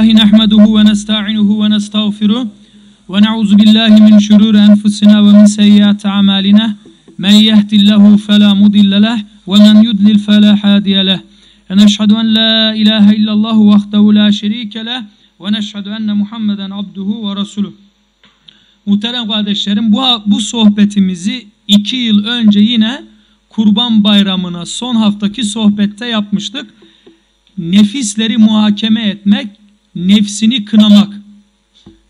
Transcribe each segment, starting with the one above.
الله نحمده ونستعينه ونستغفره ونعوذ بالله من شرور أنفسنا ومن سيئات أعمالنا من يهد الله فلا مضل له ومن يضلل فلا هادي له ونشهد أن لا إله إلا الله وحده لا شريك له ونشهد أن محمدا عبده ورسوله Muhterem kardeşlerim bu, bu sohbetimizi iki yıl önce yine Kurban Bayramı'na son haftaki sohbette yapmıştık. Nefisleri muhakeme etmek, nefsini kınamak.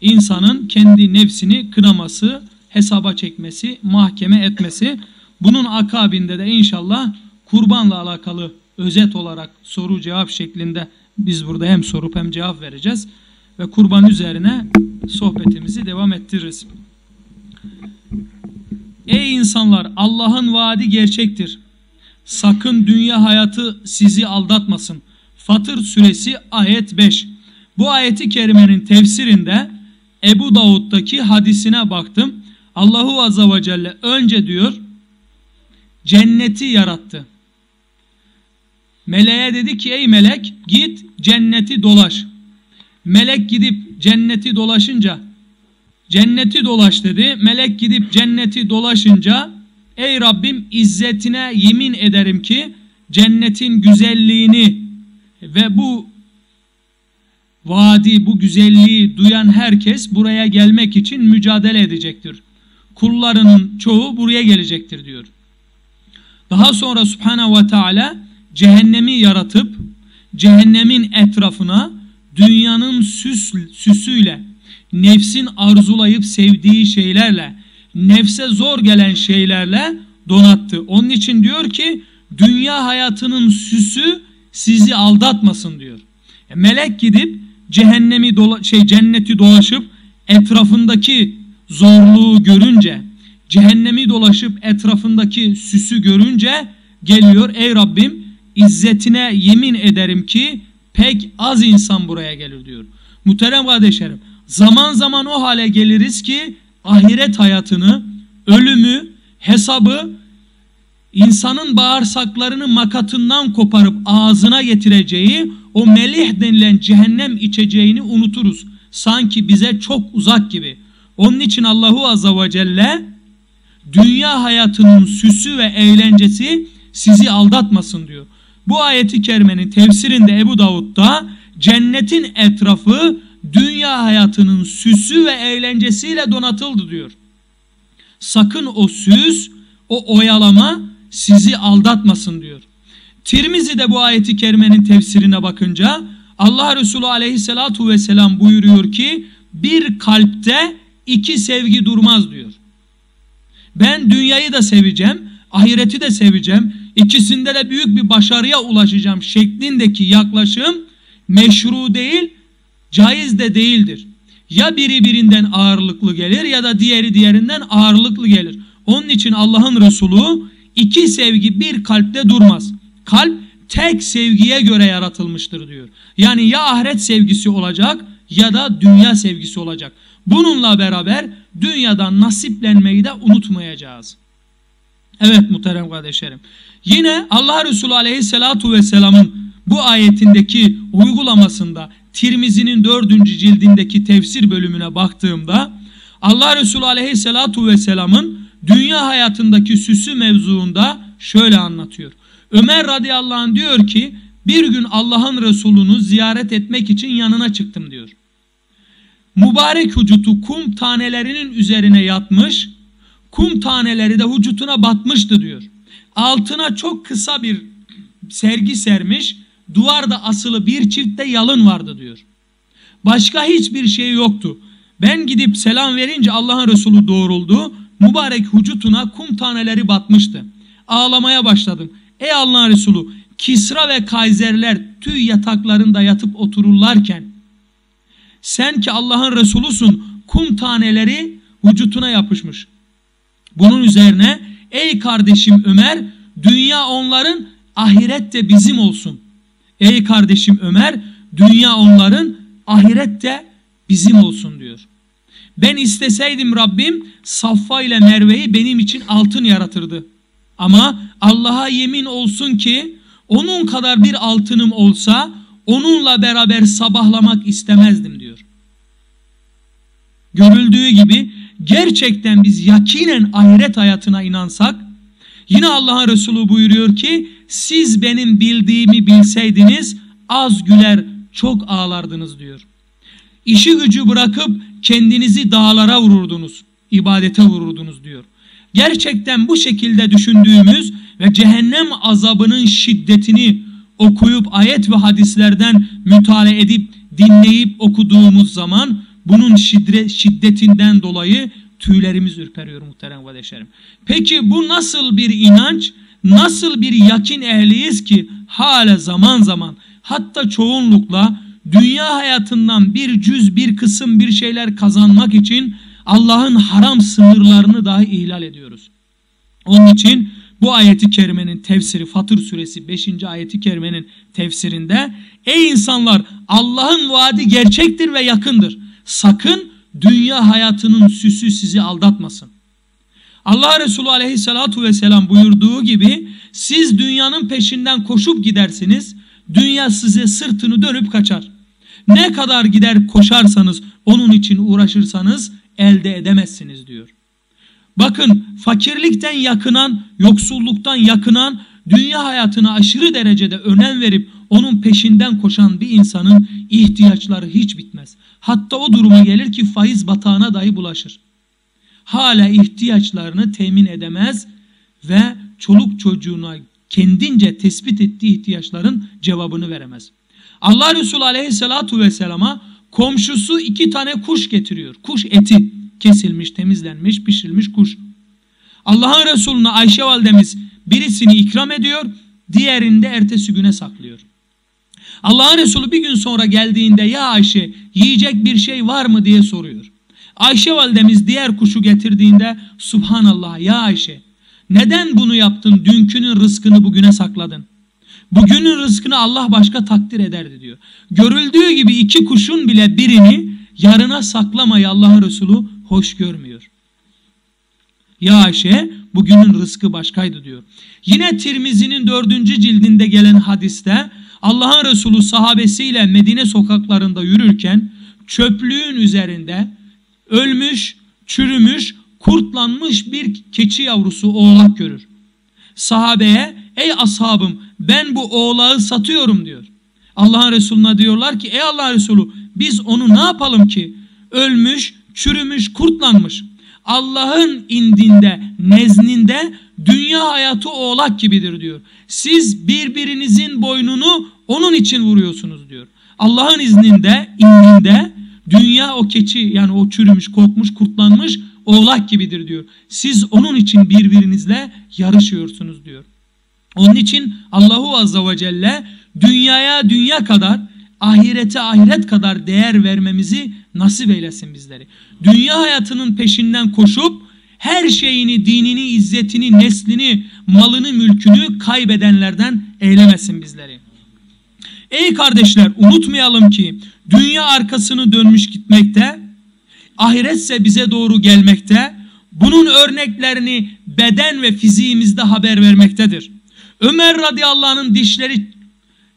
İnsanın kendi nefsini kınaması, hesaba çekmesi, mahkeme etmesi. Bunun akabinde de inşallah kurbanla alakalı özet olarak soru cevap şeklinde biz burada hem sorup hem cevap vereceğiz. Ve kurban üzerine sohbetimizi devam ettiririz. Ey insanlar Allah'ın vaadi gerçektir. Sakın dünya hayatı sizi aldatmasın. Fatır suresi ayet 5. Bu ayeti kerimenin tefsirinde Ebu Davud'daki hadisine baktım. Allahu Azza ve Celle önce diyor cenneti yarattı. Meleğe dedi ki ey melek git cenneti dolaş. Melek gidip cenneti dolaşınca cenneti dolaş dedi. Melek gidip cenneti dolaşınca ey Rabbim izzetine yemin ederim ki cennetin güzelliğini ve bu vadi bu güzelliği duyan herkes buraya gelmek için mücadele edecektir. Kullarının çoğu buraya gelecektir diyor. Daha sonra Subhanahu ve Teala cehennemi yaratıp cehennemin etrafına dünyanın süs, süsüyle, nefsin arzulayıp sevdiği şeylerle, nefse zor gelen şeylerle donattı. Onun için diyor ki dünya hayatının süsü sizi aldatmasın diyor. E, melek gidip cehennemi dola, şey cenneti dolaşıp etrafındaki zorluğu görünce, cehennemi dolaşıp etrafındaki süsü görünce geliyor ey Rabbim izzetine yemin ederim ki pek az insan buraya gelir diyor. Muhterem kardeşlerim zaman zaman o hale geliriz ki ahiret hayatını, ölümü, hesabı insanın bağırsaklarını makatından koparıp ağzına getireceği o melih denilen cehennem içeceğini unuturuz. Sanki bize çok uzak gibi. Onun için Allahu Azza ve Celle dünya hayatının süsü ve eğlencesi sizi aldatmasın diyor. Bu ayeti kerimenin tefsirinde Ebu Davud'da cennetin etrafı dünya hayatının süsü ve eğlencesiyle donatıldı diyor. Sakın o süs, o oyalama sizi aldatmasın diyor. Tirmizi'de bu ayeti kerimenin tefsirine bakınca Allah Resulü aleyhissalatu vesselam buyuruyor ki bir kalpte iki sevgi durmaz diyor. Ben dünyayı da seveceğim, ahireti de seveceğim, ikisinde de büyük bir başarıya ulaşacağım şeklindeki yaklaşım meşru değil, caiz de değildir. Ya biri birinden ağırlıklı gelir ya da diğeri diğerinden ağırlıklı gelir. Onun için Allah'ın Resulü iki sevgi bir kalpte durmaz. Kalp tek sevgiye göre yaratılmıştır diyor. Yani ya ahiret sevgisi olacak ya da dünya sevgisi olacak. Bununla beraber dünyadan nasiplenmeyi de unutmayacağız. Evet muhterem kardeşlerim. Yine Allah Resulü aleyhissalatu vesselamın bu ayetindeki uygulamasında Tirmizi'nin dördüncü cildindeki tefsir bölümüne baktığımda Allah Resulü aleyhissalatu vesselamın dünya hayatındaki süsü mevzuunda şöyle anlatıyor. Ömer radıyallahu anh diyor ki bir gün Allah'ın Resulü'nü ziyaret etmek için yanına çıktım diyor. Mübarek vücutu kum tanelerinin üzerine yatmış, kum taneleri de vücutuna batmıştı diyor. Altına çok kısa bir sergi sermiş, duvarda asılı bir çiftte yalın vardı diyor. Başka hiçbir şey yoktu. Ben gidip selam verince Allah'ın Resulü doğruldu. Mübarek vücutuna kum taneleri batmıştı. Ağlamaya başladım. Ey Allah'ın Resulü Kisra ve Kayserler tüy yataklarında yatıp otururlarken sen ki Allah'ın Resulüsün kum taneleri vücutuna yapışmış. Bunun üzerine ey kardeşim Ömer dünya onların ahiret de bizim olsun. Ey kardeşim Ömer dünya onların ahiret de bizim olsun diyor. Ben isteseydim Rabbim Saffa ile Merve'yi benim için altın yaratırdı. Ama Allah'a yemin olsun ki onun kadar bir altınım olsa onunla beraber sabahlamak istemezdim diyor. Görüldüğü gibi gerçekten biz yakinen ahiret hayatına inansak yine Allah'ın Resulü buyuruyor ki siz benim bildiğimi bilseydiniz az güler çok ağlardınız diyor. İşi gücü bırakıp kendinizi dağlara vururdunuz, ibadete vururdunuz diyor. Gerçekten bu şekilde düşündüğümüz ve cehennem azabının şiddetini okuyup ayet ve hadislerden mütale edip dinleyip okuduğumuz zaman bunun şiddetinden dolayı tüylerimiz ürperiyor muhterem kardeşlerim. Peki bu nasıl bir inanç, nasıl bir yakin ehliyiz ki hala zaman zaman hatta çoğunlukla dünya hayatından bir cüz bir kısım bir şeyler kazanmak için Allah'ın haram sınırlarını dahi ihlal ediyoruz. Onun için bu ayeti kerimenin tefsiri Fatır suresi 5. ayeti kerimenin tefsirinde ey insanlar Allah'ın vaadi gerçektir ve yakındır. Sakın dünya hayatının süsü sizi aldatmasın. Allah Resulü aleyhissalatu vesselam buyurduğu gibi siz dünyanın peşinden koşup gidersiniz. Dünya size sırtını dönüp kaçar. Ne kadar gider koşarsanız onun için uğraşırsanız elde edemezsiniz diyor. Bakın fakirlikten yakınan, yoksulluktan yakınan, dünya hayatına aşırı derecede önem verip onun peşinden koşan bir insanın ihtiyaçları hiç bitmez. Hatta o duruma gelir ki faiz batağına dahi bulaşır. Hala ihtiyaçlarını temin edemez ve çoluk çocuğuna kendince tespit ettiği ihtiyaçların cevabını veremez. Allah Resulü aleyhissalatu vesselama komşusu iki tane kuş getiriyor. Kuş eti kesilmiş, temizlenmiş, pişirilmiş kuş. Allah'ın Resulüne Ayşe validemiz birisini ikram ediyor, diğerini de ertesi güne saklıyor. Allah'ın Resulü bir gün sonra geldiğinde ya Ayşe yiyecek bir şey var mı diye soruyor. Ayşe validemiz diğer kuşu getirdiğinde Subhanallah ya Ayşe neden bunu yaptın dünkünün rızkını bugüne sakladın? Bugünün rızkını Allah başka takdir ederdi diyor. Görüldüğü gibi iki kuşun bile birini yarına saklamayı Allah'ın Resulü hoş görmüyor. Ya Ayşe bugünün rızkı başkaydı diyor. Yine Tirmizi'nin dördüncü cildinde gelen hadiste Allah'ın Resulü sahabesiyle Medine sokaklarında yürürken çöplüğün üzerinde ölmüş, çürümüş, kurtlanmış bir keçi yavrusu oğlak görür. Sahabeye ey ashabım ben bu oğlağı satıyorum diyor. Allah'ın Resulüne diyorlar ki ey Allah'ın Resulü biz onu ne yapalım ki? Ölmüş, çürümüş, kurtlanmış. Allah'ın indinde, nezninde dünya hayatı oğlak gibidir diyor. Siz birbirinizin boynunu onun için vuruyorsunuz diyor. Allah'ın izninde, indinde dünya o keçi yani o çürümüş, kokmuş, kurtlanmış oğlak gibidir diyor. Siz onun için birbirinizle yarışıyorsunuz diyor. Onun için Allahu Azza ve Celle dünyaya dünya kadar ahirete ahiret kadar değer vermemizi nasip eylesin bizleri. Dünya hayatının peşinden koşup her şeyini, dinini, izzetini, neslini, malını, mülkünü kaybedenlerden eylemesin bizleri. Ey kardeşler unutmayalım ki dünya arkasını dönmüş gitmekte, ahiretse bize doğru gelmekte, bunun örneklerini beden ve fiziğimizde haber vermektedir. Ömer radıyallahu anh'ın dişleri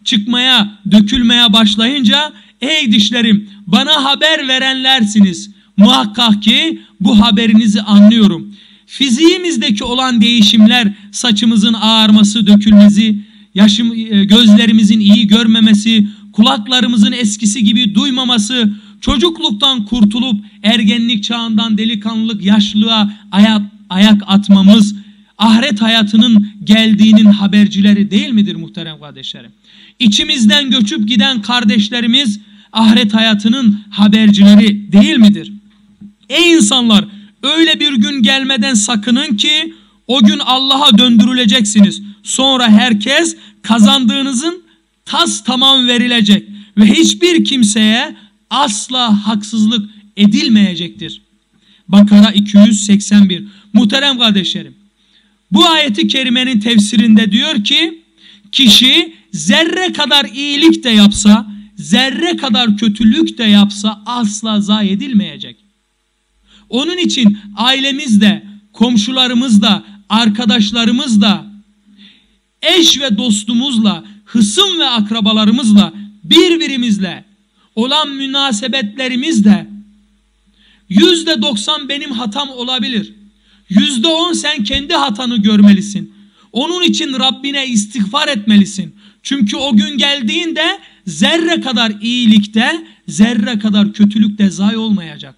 çıkmaya, dökülmeye başlayınca ey dişlerim bana haber verenlersiniz. Muhakkak ki bu haberinizi anlıyorum. Fiziğimizdeki olan değişimler, saçımızın ağarması, dökülmesi, yaşım, e, gözlerimizin iyi görmemesi, kulaklarımızın eskisi gibi duymaması, çocukluktan kurtulup ergenlik çağından delikanlılık, yaşlılığa ayak, ayak atmamız, ahiret hayatının geldiğinin habercileri değil midir muhterem kardeşlerim? İçimizden göçüp giden kardeşlerimiz ahiret hayatının habercileri değil midir? Ey insanlar öyle bir gün gelmeden sakının ki o gün Allah'a döndürüleceksiniz. Sonra herkes kazandığınızın tas tamam verilecek ve hiçbir kimseye asla haksızlık edilmeyecektir. Bakara 281. Muhterem kardeşlerim. Bu ayeti kerimenin tefsirinde diyor ki kişi zerre kadar iyilik de yapsa, zerre kadar kötülük de yapsa asla zayi edilmeyecek. Onun için ailemiz de, komşularımız da, arkadaşlarımız da, eş ve dostumuzla, hısım ve akrabalarımızla birbirimizle olan münasebetlerimizde yüzde doksan benim hatam olabilir. Yüzde on sen kendi hatanı görmelisin. Onun için Rabbine istiğfar etmelisin. Çünkü o gün geldiğinde zerre kadar iyilikte, zerre kadar kötülükte zay olmayacak.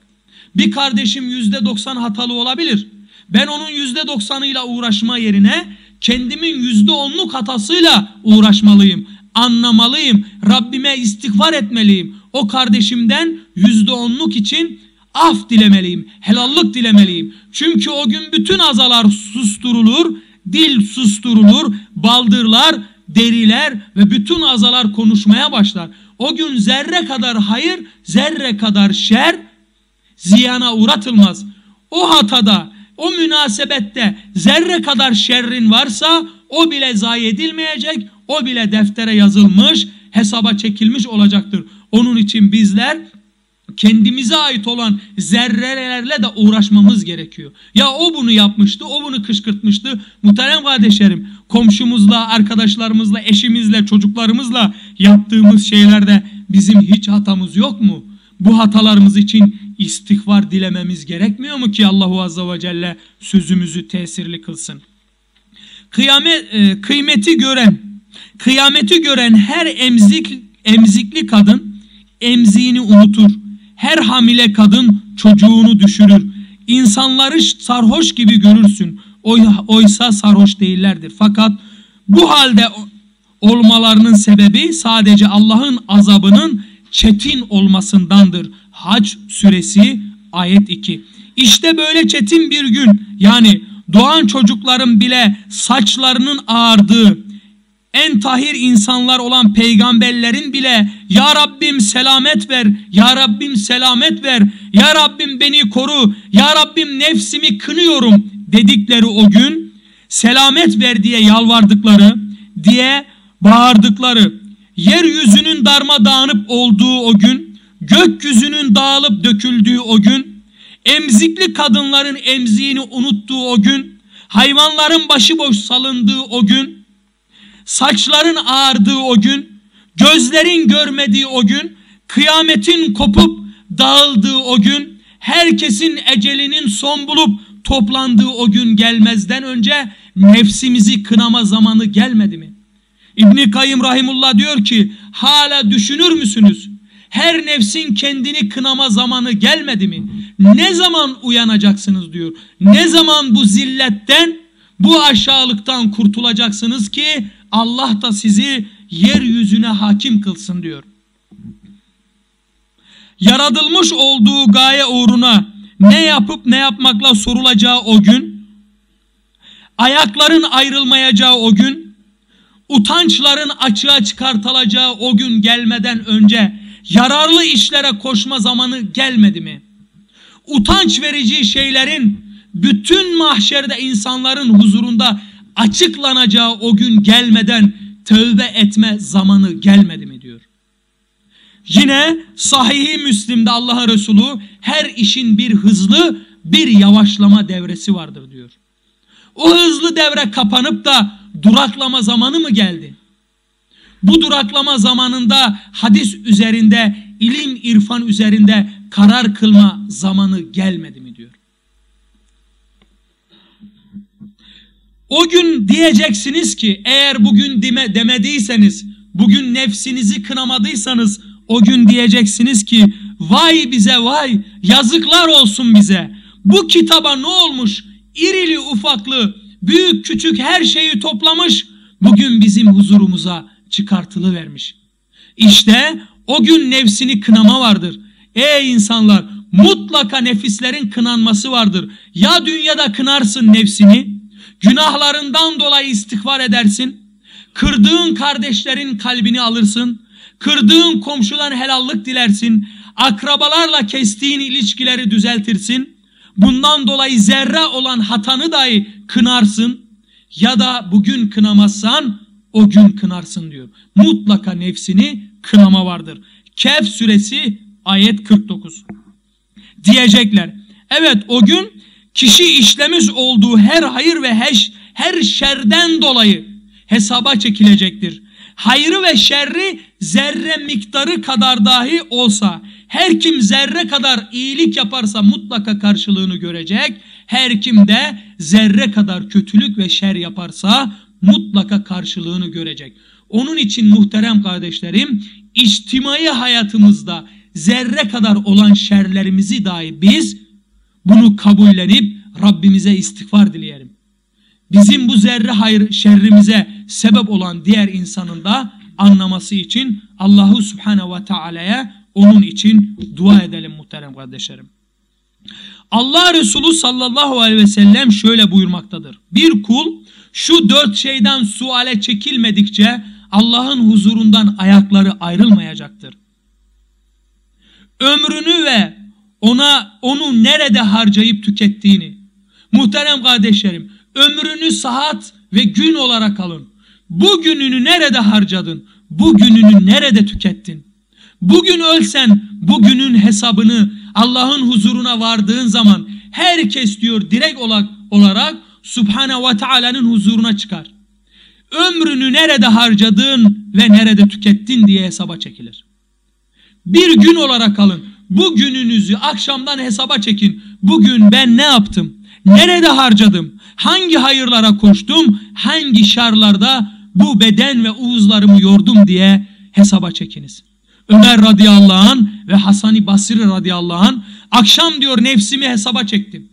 Bir kardeşim yüzde doksan hatalı olabilir. Ben onun yüzde doksanıyla uğraşma yerine kendimin yüzde onluk hatasıyla uğraşmalıyım. Anlamalıyım. Rabbime istiğfar etmeliyim. O kardeşimden yüzde onluk için af dilemeliyim. Helallık dilemeliyim. Çünkü o gün bütün azalar susturulur. Dil susturulur. Baldırlar, deriler ve bütün azalar konuşmaya başlar. O gün zerre kadar hayır, zerre kadar şer ziyana uğratılmaz. O hatada, o münasebette zerre kadar şerrin varsa o bile zayi edilmeyecek, o bile deftere yazılmış, hesaba çekilmiş olacaktır. Onun için bizler kendimize ait olan zerrelerle de uğraşmamız gerekiyor. Ya o bunu yapmıştı, o bunu kışkırtmıştı. Muhterem kardeşlerim, komşumuzla, arkadaşlarımızla, eşimizle, çocuklarımızla yaptığımız şeylerde bizim hiç hatamız yok mu? Bu hatalarımız için istiğfar dilememiz gerekmiyor mu ki Allahu Azze ve Celle sözümüzü tesirli kılsın? Kıyamet, e, kıymeti gören, kıyameti gören her emzik, emzikli kadın emziğini unutur. Her hamile kadın çocuğunu düşürür. İnsanları sarhoş gibi görürsün. Oysa sarhoş değillerdir. Fakat bu halde olmalarının sebebi sadece Allah'ın azabının çetin olmasındandır. Hac suresi ayet 2. İşte böyle çetin bir gün yani doğan çocukların bile saçlarının ağardığı en tahir insanlar olan peygamberlerin bile Ya Rabbim selamet ver, Ya Rabbim selamet ver, Ya Rabbim beni koru, Ya Rabbim nefsimi kınıyorum dedikleri o gün selamet ver diye yalvardıkları, diye bağırdıkları, yeryüzünün darmadağınıp olduğu o gün, gökyüzünün dağılıp döküldüğü o gün, emzikli kadınların emziğini unuttuğu o gün, hayvanların başıboş salındığı o gün, saçların ağardığı o gün, gözlerin görmediği o gün, kıyametin kopup dağıldığı o gün, herkesin ecelinin son bulup toplandığı o gün gelmezden önce nefsimizi kınama zamanı gelmedi mi? İbni Kayyım Rahimullah diyor ki hala düşünür müsünüz? Her nefsin kendini kınama zamanı gelmedi mi? Ne zaman uyanacaksınız diyor. Ne zaman bu zilletten, bu aşağılıktan kurtulacaksınız ki Allah da sizi yeryüzüne hakim kılsın diyor. Yaratılmış olduğu gaye uğruna ne yapıp ne yapmakla sorulacağı o gün, ayakların ayrılmayacağı o gün, utançların açığa çıkartılacağı o gün gelmeden önce yararlı işlere koşma zamanı gelmedi mi? Utanç verici şeylerin bütün mahşerde insanların huzurunda açıklanacağı o gün gelmeden tövbe etme zamanı gelmedi mi diyor. Yine Sahih-i Müslim'de Allah Resulü her işin bir hızlı bir yavaşlama devresi vardır diyor. O hızlı devre kapanıp da duraklama zamanı mı geldi? Bu duraklama zamanında hadis üzerinde, ilim irfan üzerinde karar kılma zamanı gelmedi mi diyor. O gün diyeceksiniz ki eğer bugün deme, demediyseniz, bugün nefsinizi kınamadıysanız o gün diyeceksiniz ki vay bize vay yazıklar olsun bize. Bu kitaba ne olmuş? İrili ufaklı, büyük küçük her şeyi toplamış. Bugün bizim huzurumuza çıkartılı vermiş. İşte o gün nefsini kınama vardır. Ey insanlar mutlaka nefislerin kınanması vardır. Ya dünyada kınarsın nefsini, günahlarından dolayı istikvar edersin, kırdığın kardeşlerin kalbini alırsın, kırdığın komşudan helallık dilersin, akrabalarla kestiğin ilişkileri düzeltirsin, bundan dolayı zerre olan hatanı dahi kınarsın ya da bugün kınamazsan o gün kınarsın diyor. Mutlaka nefsini kınama vardır. Kehf suresi ayet 49. Diyecekler. Evet o gün kişi işlemiş olduğu her hayır ve her, her şerden dolayı hesaba çekilecektir. hayrı ve şerri zerre miktarı kadar dahi olsa her kim zerre kadar iyilik yaparsa mutlaka karşılığını görecek. Her kim de zerre kadar kötülük ve şer yaparsa mutlaka karşılığını görecek. Onun için muhterem kardeşlerim içtimai hayatımızda zerre kadar olan şerlerimizi dahi biz bunu kabullenip Rabbimize istiğfar dileyelim. Bizim bu zerre hayır şerrimize sebep olan diğer insanın da anlaması için Allahu Subhanahu ve Taala'ya onun için dua edelim muhterem kardeşlerim. Allah Resulü sallallahu aleyhi ve sellem şöyle buyurmaktadır. Bir kul şu dört şeyden suale çekilmedikçe Allah'ın huzurundan ayakları ayrılmayacaktır. Ömrünü ve ona onu nerede harcayıp tükettiğini. Muhterem kardeşlerim, ömrünü saat ve gün olarak alın. Bu gününü nerede harcadın? Bu gününü nerede tükettin? Bugün ölsen bugünün hesabını Allah'ın huzuruna vardığın zaman herkes diyor direkt olarak Subhanahu ve Taala'nın huzuruna çıkar. Ömrünü nerede harcadın ve nerede tükettin diye hesaba çekilir. Bir gün olarak alın. Bu gününüzü akşamdan hesaba çekin. Bugün ben ne yaptım? Nerede harcadım? Hangi hayırlara koştum? Hangi şarlarda bu beden ve uzlarımı yordum diye hesaba çekiniz. Ömer radıyallahu an ve Hasan-ı Basri radıyallahu an akşam diyor nefsimi hesaba çektim.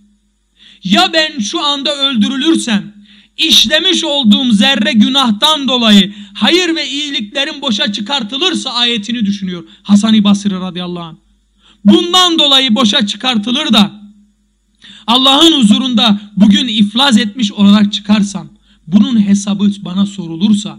Ya ben şu anda öldürülürsem işlemiş olduğum zerre günahtan dolayı hayır ve iyiliklerin boşa çıkartılırsa ayetini düşünüyor Hasan-ı Basri radıyallahu anh. Bundan dolayı boşa çıkartılır da Allah'ın huzurunda bugün iflas etmiş olarak çıkarsam bunun hesabı bana sorulursa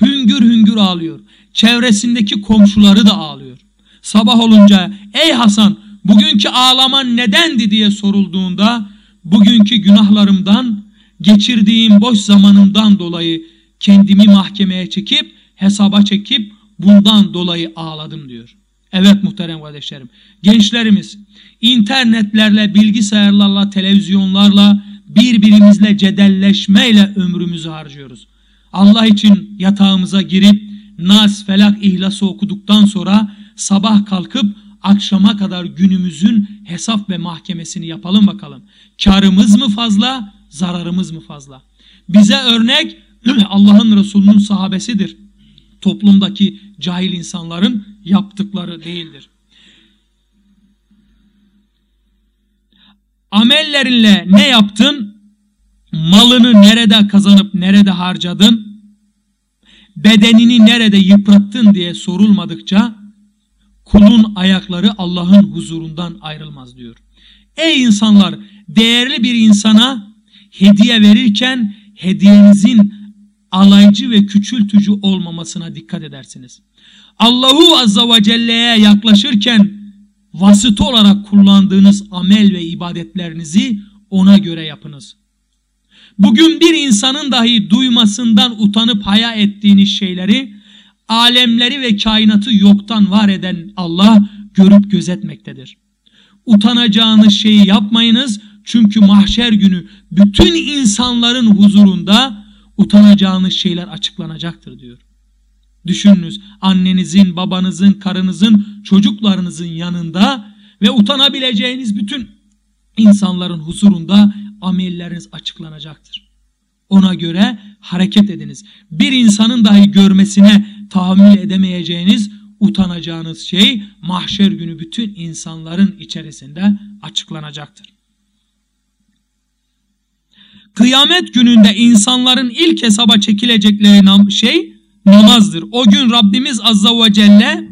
hüngür hüngür ağlıyor. Çevresindeki komşuları da ağlıyor. Sabah olunca ey Hasan bugünkü ağlaman nedendi diye sorulduğunda bugünkü günahlarımdan geçirdiğim boş zamanımdan dolayı kendimi mahkemeye çekip hesaba çekip bundan dolayı ağladım diyor. Evet muhterem kardeşlerim. Gençlerimiz internetlerle, bilgisayarlarla, televizyonlarla birbirimizle cedelleşmeyle ömrümüzü harcıyoruz. Allah için yatağımıza girip Nas, Felak, İhlas'ı okuduktan sonra sabah kalkıp akşama kadar günümüzün hesap ve mahkemesini yapalım bakalım. Karımız mı fazla, zararımız mı fazla? Bize örnek Allah'ın Resulü'nün sahabesidir. Toplumdaki cahil insanların yaptıkları değildir. Amellerinle ne yaptın? Malını nerede kazanıp nerede harcadın? Bedenini nerede yıprattın diye sorulmadıkça kulun ayakları Allah'ın huzurundan ayrılmaz diyor. Ey insanlar değerli bir insana hediye verirken hediyenizin alaycı ve küçültücü olmamasına dikkat edersiniz. Allahu Azza ve Celle'ye yaklaşırken vasıta olarak kullandığınız amel ve ibadetlerinizi ona göre yapınız. Bugün bir insanın dahi duymasından utanıp haya ettiğiniz şeyleri alemleri ve kainatı yoktan var eden Allah görüp gözetmektedir. Utanacağınız şeyi yapmayınız çünkü mahşer günü bütün insanların huzurunda utanacağınız şeyler açıklanacaktır diyor. Düşününüz annenizin, babanızın, karınızın, çocuklarınızın yanında ve utanabileceğiniz bütün insanların huzurunda amelleriniz açıklanacaktır. Ona göre hareket ediniz. Bir insanın dahi görmesine tahammül edemeyeceğiniz, utanacağınız şey mahşer günü bütün insanların içerisinde açıklanacaktır. Kıyamet gününde insanların ilk hesaba çekilecekleri şey namazdır. O gün Rabbimiz Azza ve Celle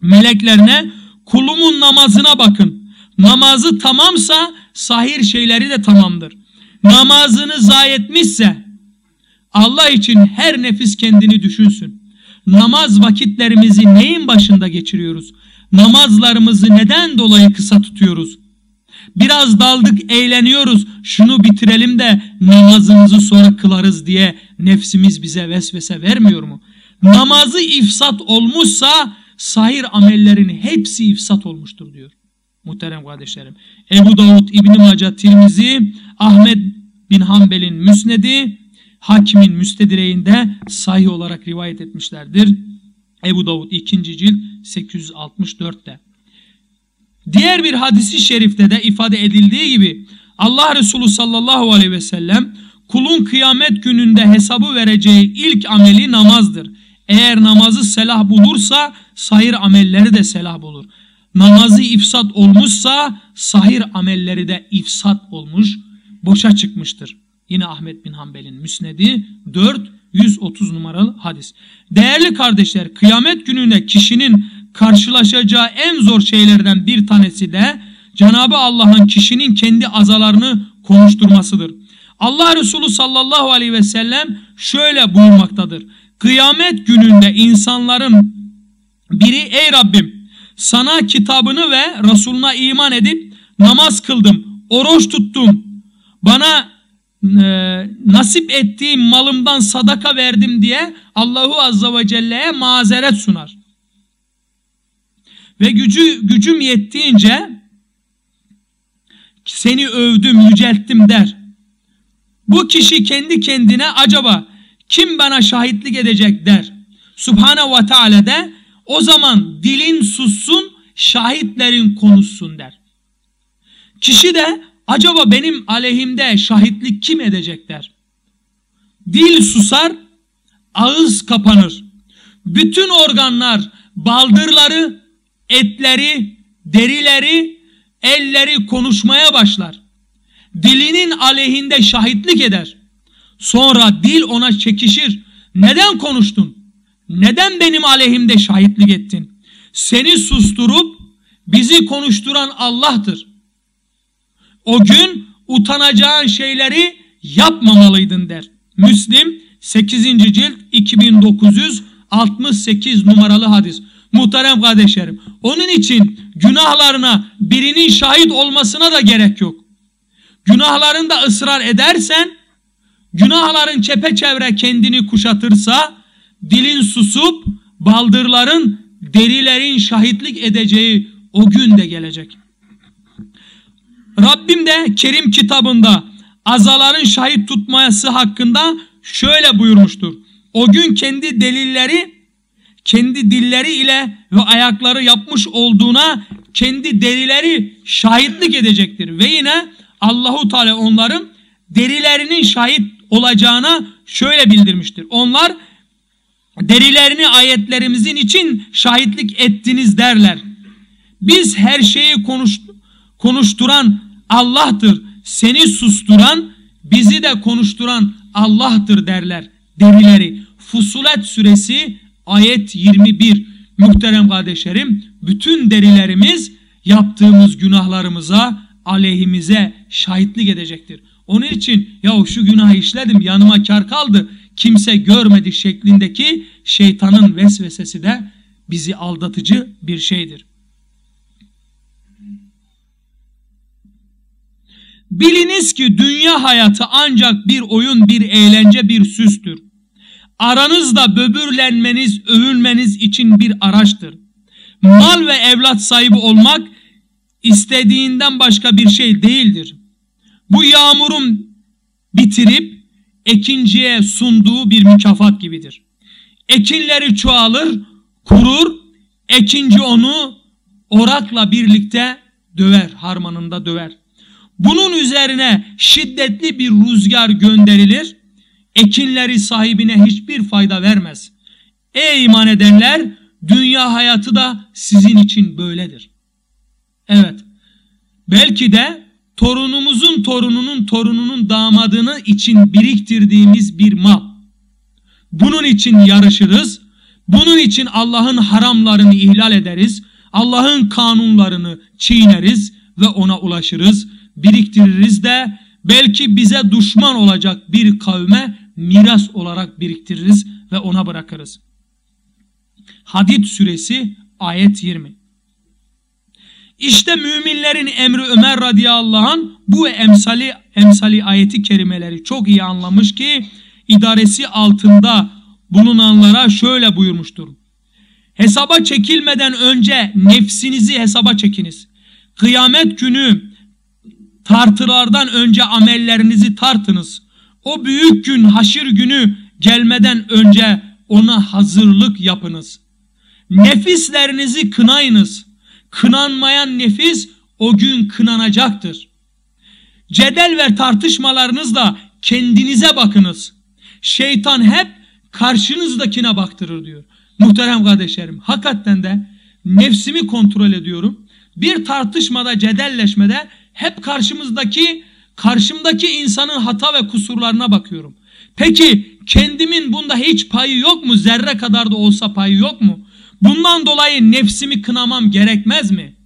meleklerine kulumun namazına bakın. Namazı tamamsa sahir şeyleri de tamamdır. Namazını zayi etmişse Allah için her nefis kendini düşünsün. Namaz vakitlerimizi neyin başında geçiriyoruz? Namazlarımızı neden dolayı kısa tutuyoruz? Biraz daldık eğleniyoruz şunu bitirelim de namazımızı sonra kılarız diye nefsimiz bize vesvese vermiyor mu? Namazı ifsat olmuşsa sahir amellerin hepsi ifsat olmuştur diyor. Muhterem kardeşlerim. Ebu Davud, İbn-i Maca, Tirmizi, Ahmet bin Hanbel'in Müsnedi, Hakimin müstedireğinde sahih olarak rivayet etmişlerdir. Ebu Davud 2. cilt 864'te. Diğer bir hadisi şerifte de ifade edildiği gibi Allah Resulü sallallahu aleyhi ve sellem kulun kıyamet gününde hesabı vereceği ilk ameli namazdır. Eğer namazı selah bulursa sahir amelleri de selah bulur. Namazı ifsat olmuşsa sahir amelleri de ifsat olmuş, boşa çıkmıştır. Yine Ahmet bin Hanbel'in müsnedi 4 130 numaralı hadis. Değerli kardeşler kıyamet gününde kişinin karşılaşacağı en zor şeylerden bir tanesi de Cenabı Allah'ın kişinin kendi azalarını konuşturmasıdır. Allah Resulü sallallahu aleyhi ve sellem şöyle buyurmaktadır. Kıyamet gününde insanların biri ey Rabbim sana kitabını ve Resuluna iman edip namaz kıldım, oruç tuttum. Bana e, nasip ettiğim malımdan sadaka verdim diye Allahu Azza ve Celle'ye mazeret sunar. Ve gücü gücüm yettiğince seni övdüm, yücelttim der. Bu kişi kendi kendine acaba kim bana şahitlik edecek der. Subhanahu ve Teala de o zaman dilin sussun, şahitlerin konuşsun der. Kişi de acaba benim aleyhimde şahitlik kim edecek der. Dil susar, ağız kapanır. Bütün organlar, baldırları, etleri, derileri, elleri konuşmaya başlar. Dilinin aleyhinde şahitlik eder. Sonra dil ona çekişir. Neden konuştun? Neden benim aleyhimde şahitlik ettin? Seni susturup bizi konuşturan Allah'tır. O gün utanacağın şeyleri yapmamalıydın der. Müslim 8. cilt 2968 numaralı hadis. Muhterem kardeşlerim. Onun için günahlarına birinin şahit olmasına da gerek yok. Günahlarında ısrar edersen, günahların çepeçevre kendini kuşatırsa, dilin susup, baldırların, derilerin şahitlik edeceği o gün de gelecek. Rabbim de Kerim kitabında azaların şahit tutması hakkında şöyle buyurmuştur. O gün kendi delilleri kendi dilleri ile ve ayakları yapmış olduğuna kendi derileri şahitlik edecektir. Ve yine Allahu Teala onların derilerinin şahit olacağına şöyle bildirmiştir. Onlar derilerini ayetlerimizin için şahitlik ettiniz derler. Biz her şeyi konuş, konuşturan Allah'tır. Seni susturan, bizi de konuşturan Allah'tır derler derileri. Fusulet suresi ayet 21 muhterem kardeşlerim bütün derilerimiz yaptığımız günahlarımıza aleyhimize şahitlik edecektir. Onun için ya şu günah işledim yanıma kar kaldı kimse görmedi şeklindeki şeytanın vesvesesi de bizi aldatıcı bir şeydir. Biliniz ki dünya hayatı ancak bir oyun, bir eğlence, bir süstür. Aranızda böbürlenmeniz, övülmeniz için bir araçtır. Mal ve evlat sahibi olmak istediğinden başka bir şey değildir. Bu yağmurun bitirip ekinciye sunduğu bir mükafat gibidir. Ekinleri çoğalır, kurur, ekinci onu orakla birlikte döver, harmanında döver. Bunun üzerine şiddetli bir rüzgar gönderilir, ekinleri sahibine hiçbir fayda vermez. Ey iman edenler, dünya hayatı da sizin için böyledir. Evet, belki de torunumuzun torununun torununun damadını için biriktirdiğimiz bir mal. Bunun için yarışırız, bunun için Allah'ın haramlarını ihlal ederiz, Allah'ın kanunlarını çiğneriz ve ona ulaşırız, biriktiririz de belki bize düşman olacak bir kavme miras olarak biriktiririz ve ona bırakırız. Hadid suresi ayet 20. İşte müminlerin emri Ömer radıyallahu anh bu emsali, emsali ayeti kerimeleri çok iyi anlamış ki idaresi altında bulunanlara şöyle buyurmuştur. Hesaba çekilmeden önce nefsinizi hesaba çekiniz. Kıyamet günü tartılardan önce amellerinizi tartınız. O büyük gün haşir günü gelmeden önce ona hazırlık yapınız. Nefislerinizi kınayınız. Kınanmayan nefis o gün kınanacaktır. Cedel ve tartışmalarınızla kendinize bakınız. Şeytan hep karşınızdakine baktırır diyor. Muhterem kardeşlerim hakikaten de nefsimi kontrol ediyorum. Bir tartışmada cedelleşmede hep karşımızdaki karşımdaki insanın hata ve kusurlarına bakıyorum. Peki kendimin bunda hiç payı yok mu? Zerre kadar da olsa payı yok mu? Bundan dolayı nefsimi kınamam gerekmez mi?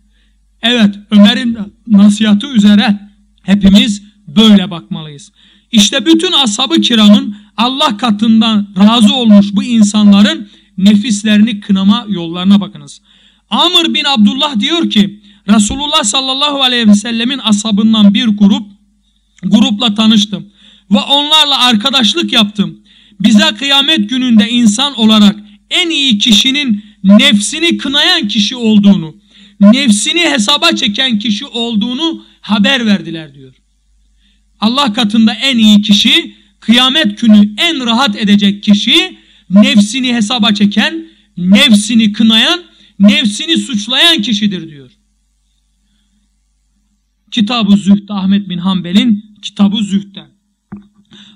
Evet Ömer'in nasihatı üzere hepimiz böyle bakmalıyız. İşte bütün ashabı kiramın Allah katından razı olmuş bu insanların nefislerini kınama yollarına bakınız. Amr bin Abdullah diyor ki Resulullah sallallahu aleyhi ve sellemin ashabından bir grup grupla tanıştım ve onlarla arkadaşlık yaptım. Bize kıyamet gününde insan olarak en iyi kişinin nefsini kınayan kişi olduğunu, nefsini hesaba çeken kişi olduğunu haber verdiler diyor. Allah katında en iyi kişi, kıyamet günü en rahat edecek kişi, nefsini hesaba çeken, nefsini kınayan, nefsini suçlayan kişidir diyor. Kitab-ı Zühd Ahmet bin Hanbel'in Kitab-ı Zühd'den.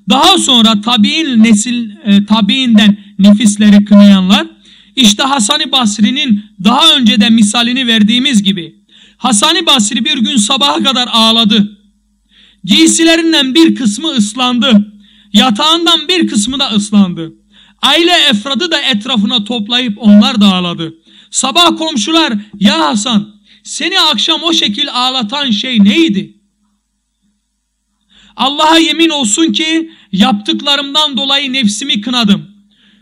Daha sonra tabi'in nesil e, tabi'inden nefisleri kınayanlar işte Hasan-ı Basri'nin daha önce de misalini verdiğimiz gibi Hasan-ı Basri bir gün sabaha kadar ağladı. Giysilerinden bir kısmı ıslandı. Yatağından bir kısmı da ıslandı. Aile efradı da etrafına toplayıp onlar da ağladı. Sabah komşular ya Hasan seni akşam o şekil ağlatan şey neydi? Allah'a yemin olsun ki yaptıklarımdan dolayı nefsimi kınadım.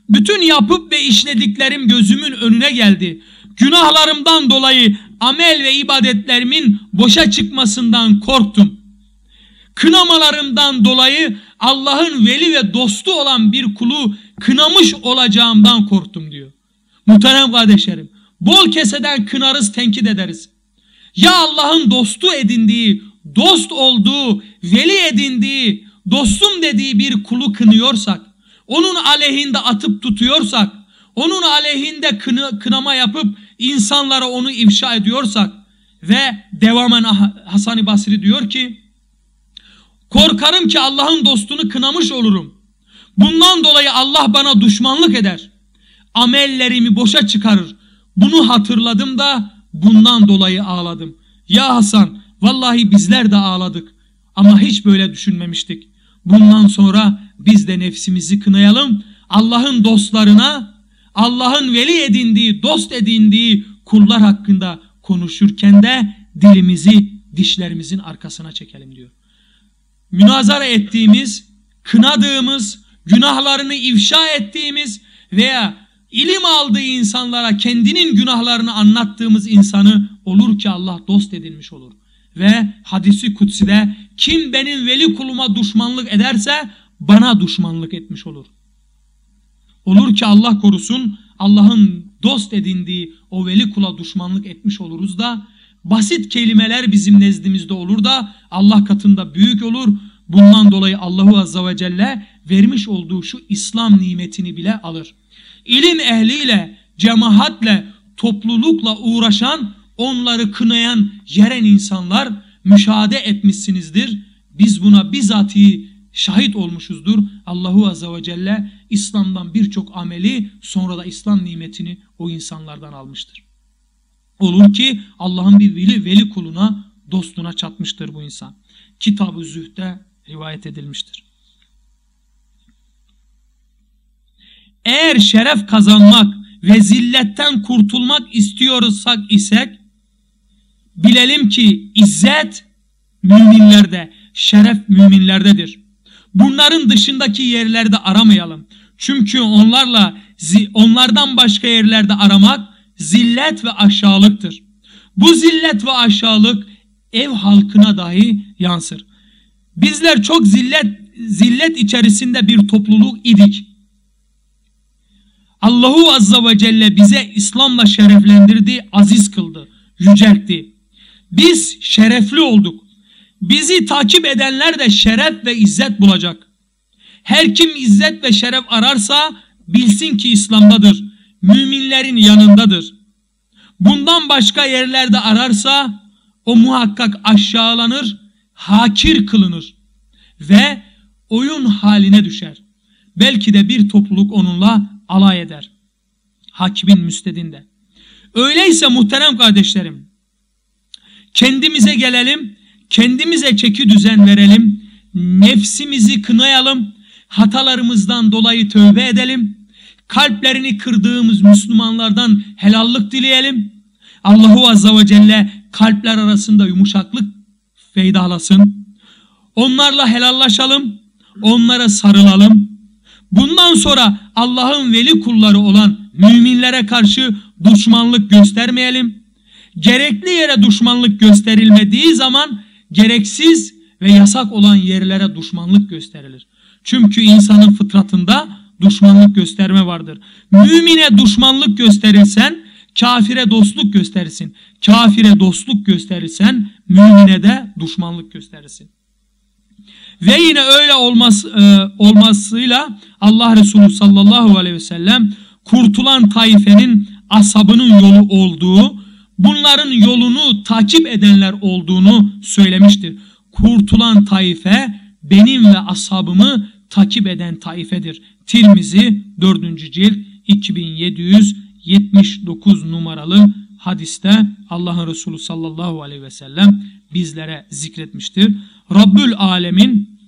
Bütün yapıp ve işlediklerim gözümün önüne geldi. Günahlarımdan dolayı amel ve ibadetlerimin boşa çıkmasından korktum. Kınamalarımdan dolayı Allah'ın veli ve dostu olan bir kulu kınamış olacağımdan korktum diyor. Muhterem kardeşlerim, bol keseden kınarız, tenkit ederiz. Ya Allah'ın dostu edindiği, dost olduğu, veli edindiği, dostum dediği bir kulu kınıyorsak, onun aleyhinde atıp tutuyorsak, onun aleyhinde kını, kınama yapıp insanlara onu ifşa ediyorsak ve devamen Hasan-ı Basri diyor ki, korkarım ki Allah'ın dostunu kınamış olurum. Bundan dolayı Allah bana düşmanlık eder. Amellerimi boşa çıkarır. Bunu hatırladım da bundan dolayı ağladım. Ya Hasan vallahi bizler de ağladık ama hiç böyle düşünmemiştik. Bundan sonra biz de nefsimizi kınayalım. Allah'ın dostlarına, Allah'ın veli edindiği, dost edindiği kullar hakkında konuşurken de dilimizi dişlerimizin arkasına çekelim diyor. Münazara ettiğimiz, kınadığımız, günahlarını ifşa ettiğimiz veya ilim aldığı insanlara kendinin günahlarını anlattığımız insanı olur ki Allah dost edilmiş olur. Ve hadisi kutside kim benim veli kuluma düşmanlık ederse bana düşmanlık etmiş olur. Olur ki Allah korusun Allah'ın dost edindiği o veli kula düşmanlık etmiş oluruz da basit kelimeler bizim nezdimizde olur da Allah katında büyük olur. Bundan dolayı Allahu Azza ve Celle vermiş olduğu şu İslam nimetini bile alır. İlim ehliyle, cemaatle, toplulukla uğraşan, onları kınayan, yeren insanlar müşahede etmişsinizdir. Biz buna bizatihi şahit olmuşuzdur. Allahu Azza ve Celle İslam'dan birçok ameli sonra da İslam nimetini o insanlardan almıştır. Olur ki Allah'ın bir veli, veli kuluna, dostuna çatmıştır bu insan. Kitab-ı Zühd'de rivayet edilmiştir. Eğer şeref kazanmak ve zilletten kurtulmak istiyorsak isek bilelim ki izzet müminlerde, şeref müminlerdedir. Bunların dışındaki yerlerde aramayalım. Çünkü onlarla onlardan başka yerlerde aramak zillet ve aşağılıktır. Bu zillet ve aşağılık ev halkına dahi yansır. Bizler çok zillet zillet içerisinde bir topluluk idik. Allahu Azza ve Celle bize İslam'la şereflendirdi, aziz kıldı, yüceltti. Biz şerefli olduk. Bizi takip edenler de şeref ve izzet bulacak. Her kim izzet ve şeref ararsa bilsin ki İslam'dadır. Müminlerin yanındadır. Bundan başka yerlerde ararsa o muhakkak aşağılanır, hakir kılınır ve oyun haline düşer. Belki de bir topluluk onunla alay eder. Hakimin müstedinde. Öyleyse muhterem kardeşlerim, kendimize gelelim, kendimize çeki düzen verelim, nefsimizi kınayalım, hatalarımızdan dolayı tövbe edelim, kalplerini kırdığımız Müslümanlardan helallik dileyelim. Allahu Azza ve Celle kalpler arasında yumuşaklık feydahlasın. Onlarla helallaşalım, onlara sarılalım. Bundan sonra Allah'ın veli kulları olan müminlere karşı düşmanlık göstermeyelim. Gerekli yere düşmanlık gösterilmediği zaman gereksiz ve yasak olan yerlere düşmanlık gösterilir. Çünkü insanın fıtratında düşmanlık gösterme vardır. Mümine düşmanlık gösterirsen kafire dostluk gösterirsin. Kafire dostluk gösterirsen mümine de düşmanlık gösterirsin. Ve yine öyle olmaz, e, olmasıyla Allah Resulü sallallahu aleyhi ve sellem kurtulan taifenin asabının yolu olduğu, bunların yolunu takip edenler olduğunu söylemiştir. Kurtulan taife benim ve ashabımı takip eden taifedir. Tirmizi 4. cilt 2779 numaralı hadiste Allah'ın Resulü sallallahu aleyhi ve sellem bizlere zikretmiştir. Rabbül Alemin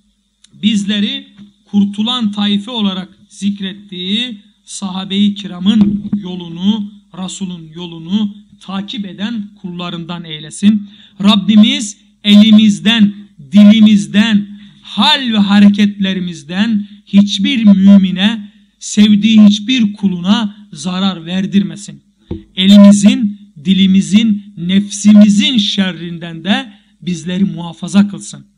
bizleri kurtulan taife olarak zikrettiği sahabe-i kiramın yolunu, Resul'ün yolunu takip eden kullarından eylesin. Rabbimiz elimizden, dilimizden, hal ve hareketlerimizden hiçbir mümine, sevdiği hiçbir kuluna zarar verdirmesin. Elimizin, dilimizin, nefsimizin şerrinden de bizleri muhafaza kılsın.